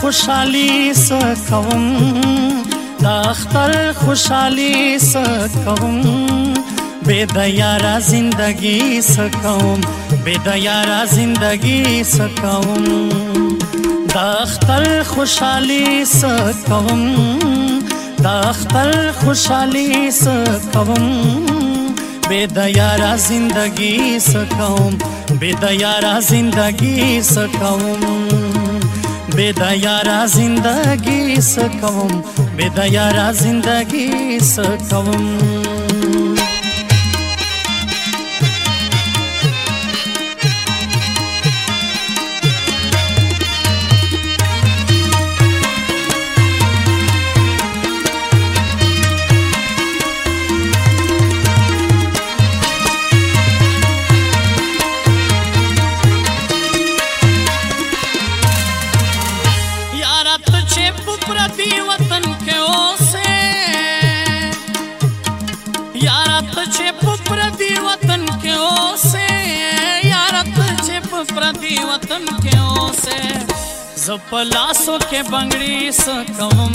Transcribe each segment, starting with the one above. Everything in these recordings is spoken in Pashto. خوشحالي سکوم د اختر خوشحالي سکوم بے د یارا زندگی سکوم بے د یارا زندگی سکوم د اختر خوشحالي سکوم د اختر خوشحالي سکوم بے د یارا زندگی سکوم بے د یارا زندگی سکوم बेदयारा जिन्दगी सकौँ बेदयारा जिन्दगी सकौँ سه زپلاسو کې بنگړي س کوم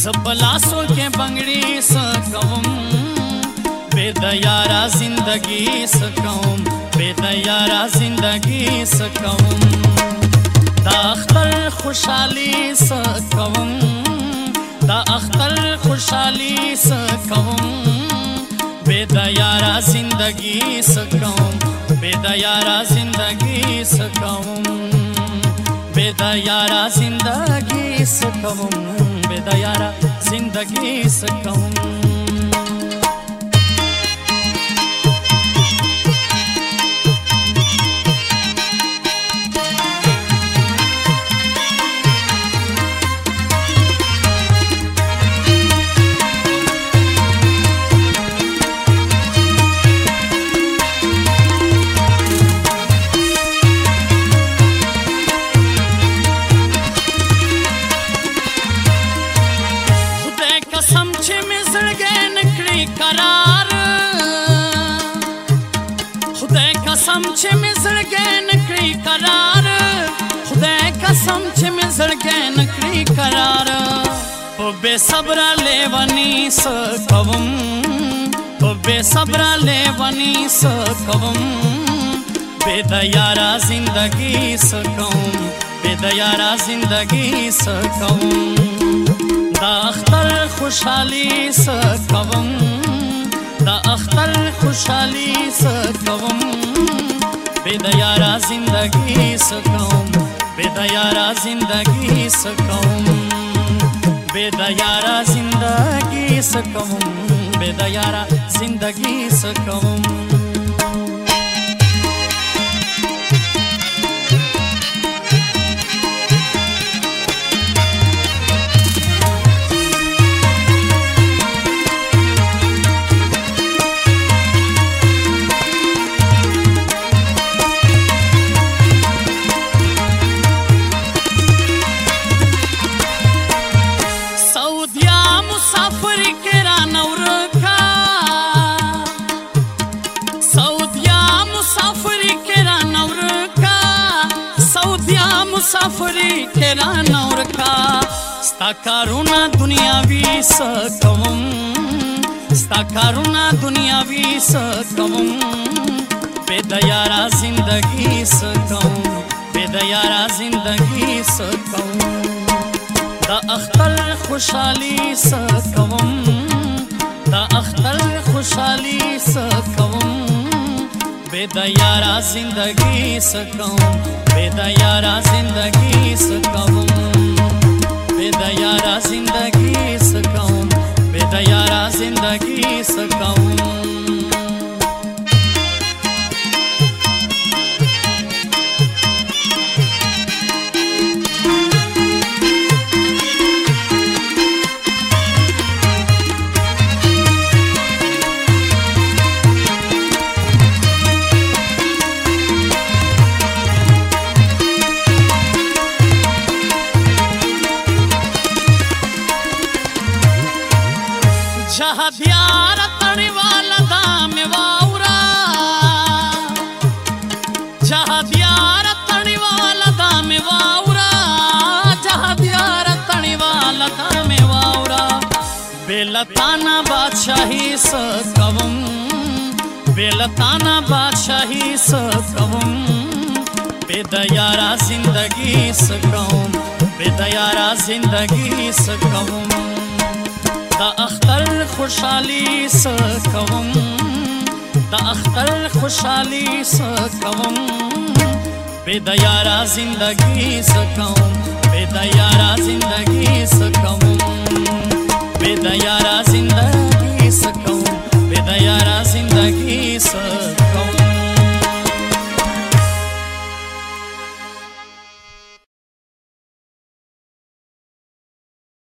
زپلاسو کې بنگړي س کوم بے دیارا زندگی س کوم بے دیارا زندگی س کوم دا اختر خوشحالي س کوم دا اختر خوشحالي س کوم بے دیارا زندگی س کوم बेदयारा ज़िंदगी सूं बेदयारा ज़िंदगी सूं बेदयारा ज़िंदगी सऊ नकड़ी करार खुदा कसम छ में सड़के नकड़ी करार ओ बेसबरा ले वनी स कवम ओ बेसबरा ले वनी स कवम बेदयारा जिंदगी स कहूँ बेदयारा जिंदगी स कहूँ دا اختر خوشحالی س کوم دا اختر خوشحالی س کوم बेदयारा ज़िंदगी زندگی ज़िंदगी بے ज़िंदगी زندگی ज़िंदगी सुम مسافری تیرا نور کا ستا کارونا دنیاوی سکوم ستا کارونا دنیاوی سکوم بے دیارا زندگی سکوم بے دیارا زندگی سکوم دا اختر خوشحالی سکوم बेदयारा जिंदगी सकूं बेदयारा जिंदगी सकूं अभ्यार तणिवाल धाम वाउरा बेलताना बादशाही सकवम बेलताना बादशाही सकवम बेदयारा जिंदगी सकवम बेदयारा जिंदगी सकवम دا اختر خوشحالي سکوم دا اختر خوشحالي سکوم بيد يارا زندگي سکوم بيد يارا زندگي سکوم بيد يارا